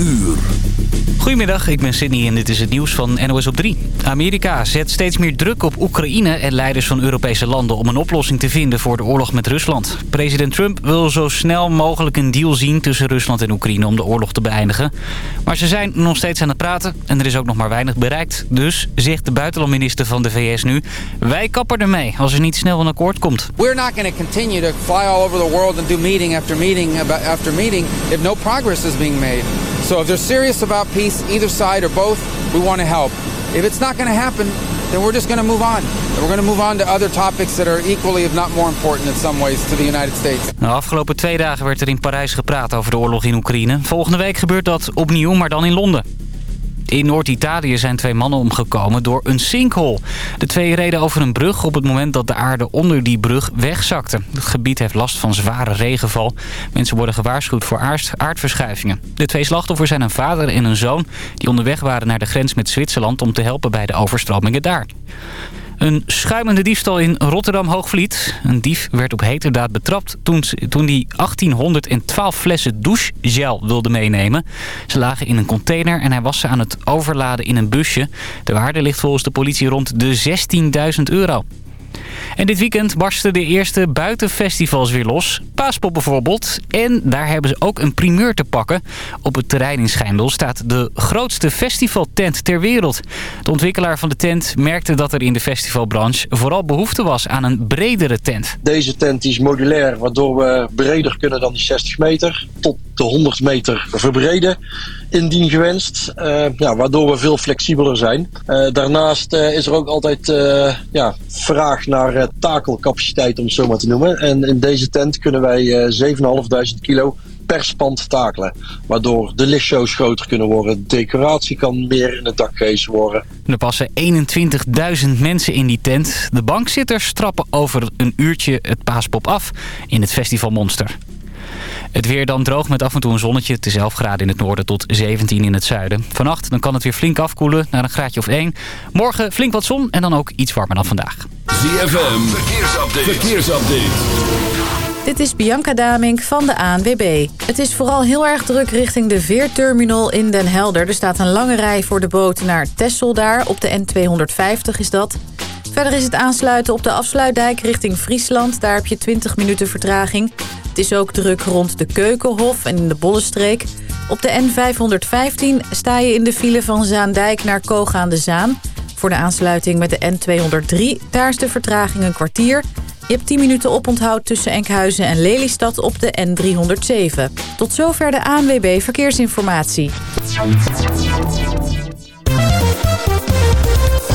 uur. Goedemiddag, ik ben Sydney en dit is het nieuws van NOS op 3. Amerika zet steeds meer druk op Oekraïne en leiders van Europese landen... om een oplossing te vinden voor de oorlog met Rusland. President Trump wil zo snel mogelijk een deal zien tussen Rusland en Oekraïne... om de oorlog te beëindigen. Maar ze zijn nog steeds aan het praten en er is ook nog maar weinig bereikt. Dus zegt de buitenlandminister van de VS nu... wij kappen ermee als er niet snel een akkoord komt. We're not going to continue to fly all over the world and do meeting after meeting after meeting... if no progress is being made. So if they're serious about peace, either side or both, we want to help. If it's not going to happen, then we're just going to move on. And we're going to move on to other topics that are equally, if not more important in some ways, to the United States. De nou, afgelopen twee dagen werd er in Parijs gepraat over de oorlog in Oekraïne. Volgende week gebeurt dat opnieuw, maar dan in Londen. In Noord-Italië zijn twee mannen omgekomen door een sinkhole. De twee reden over een brug op het moment dat de aarde onder die brug wegzakte. Het gebied heeft last van zware regenval. Mensen worden gewaarschuwd voor aardverschuivingen. De twee slachtoffers zijn een vader en een zoon... die onderweg waren naar de grens met Zwitserland om te helpen bij de overstromingen daar. Een schuimende diefstal in Rotterdam-Hoogvliet. Een dief werd op heterdaad betrapt toen, toen hij 1812 flessen douchegel wilde meenemen. Ze lagen in een container en hij was ze aan het overladen in een busje. De waarde ligt volgens de politie rond de 16.000 euro. En dit weekend barsten de eerste buitenfestivals weer los. Paaspop bijvoorbeeld. En daar hebben ze ook een primeur te pakken. Op het terrein in Schijndel staat de grootste festivaltent ter wereld. De ontwikkelaar van de tent merkte dat er in de festivalbranche vooral behoefte was aan een bredere tent. Deze tent is modulair, waardoor we breder kunnen dan die 60 meter. Tot de 100 meter verbreden indien gewenst. Uh, ja, waardoor we veel flexibeler zijn. Uh, daarnaast uh, is er ook altijd ja, vraag naar takelcapaciteit, om het zo maar te noemen. En in deze tent kunnen wij 7.500 kilo per spand takelen. Waardoor de lichtshows groter kunnen worden. De decoratie kan meer in het dak gehezen worden. Er passen 21.000 mensen in die tent. De bankzitters trappen over een uurtje het paaspop af in het Festival Monster. Het weer dan droog met af en toe een zonnetje. Het is 11 graden in het noorden tot 17 in het zuiden. Vannacht dan kan het weer flink afkoelen naar een graadje of 1. Morgen flink wat zon en dan ook iets warmer dan vandaag. ZFM, verkeersupdate. verkeersupdate. Dit is Bianca Damink van de ANWB. Het is vooral heel erg druk richting de veerterminal in Den Helder. Er staat een lange rij voor de boot naar Texel daar. Op de N250 is dat. Verder is het aansluiten op de afsluitdijk richting Friesland. Daar heb je 20 minuten vertraging. Het is ook druk rond de Keukenhof en in de Bollenstreek. Op de N515 sta je in de file van Zaandijk naar Koog aan de Zaan. Voor de aansluiting met de N203, daar is de vertraging een kwartier. Je hebt 10 minuten oponthoud tussen Enkhuizen en Lelystad op de N307. Tot zover de ANWB Verkeersinformatie.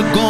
you're going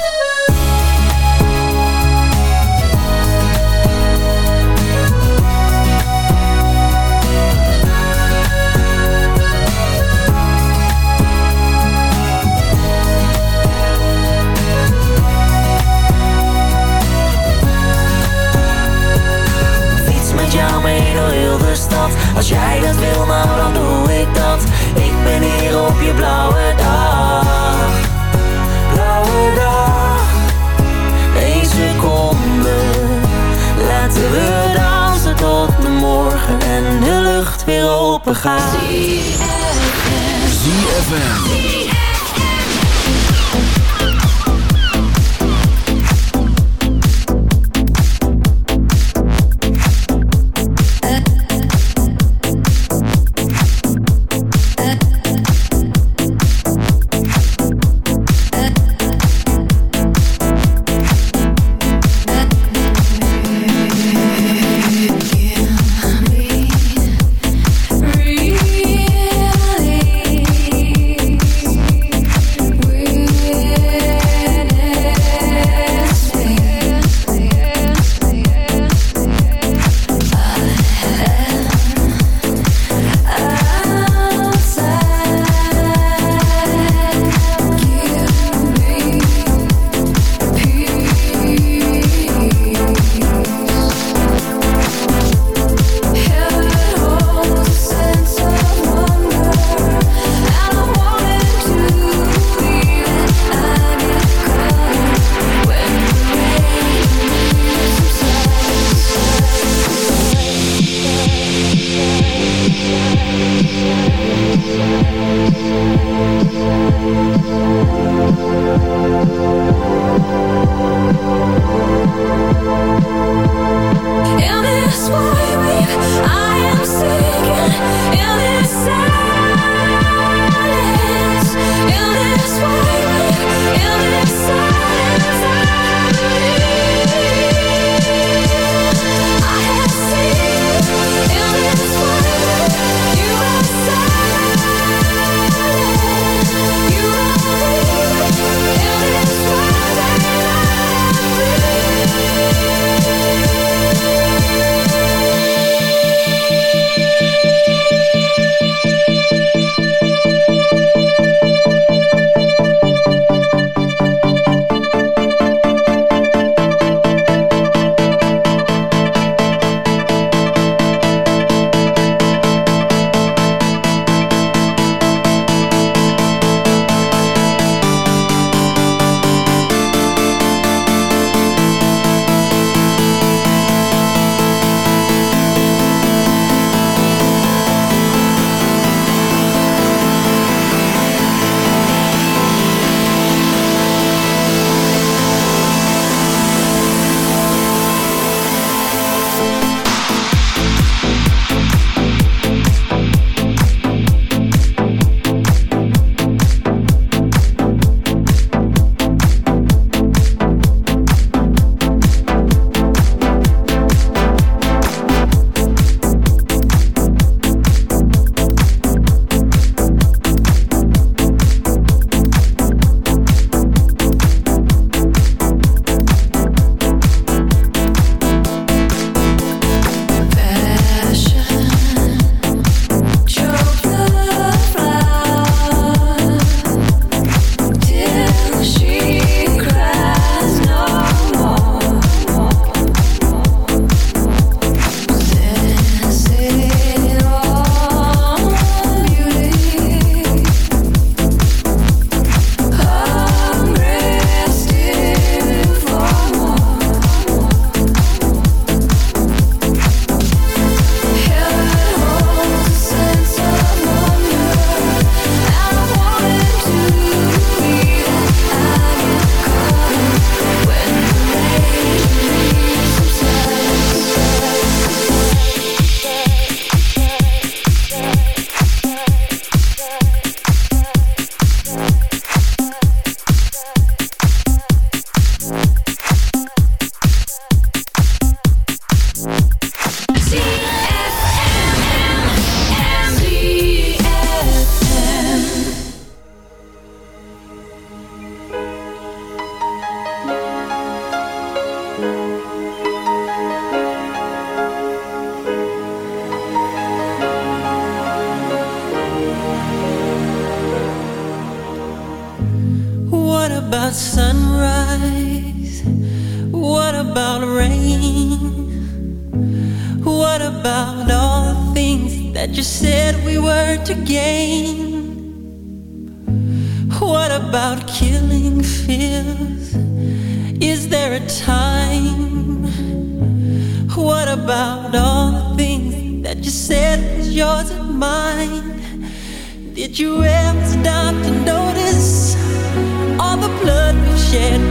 shit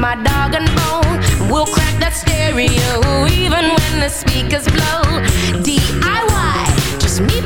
my dog and bone. We'll crack that stereo even when the speakers blow. DIY, just me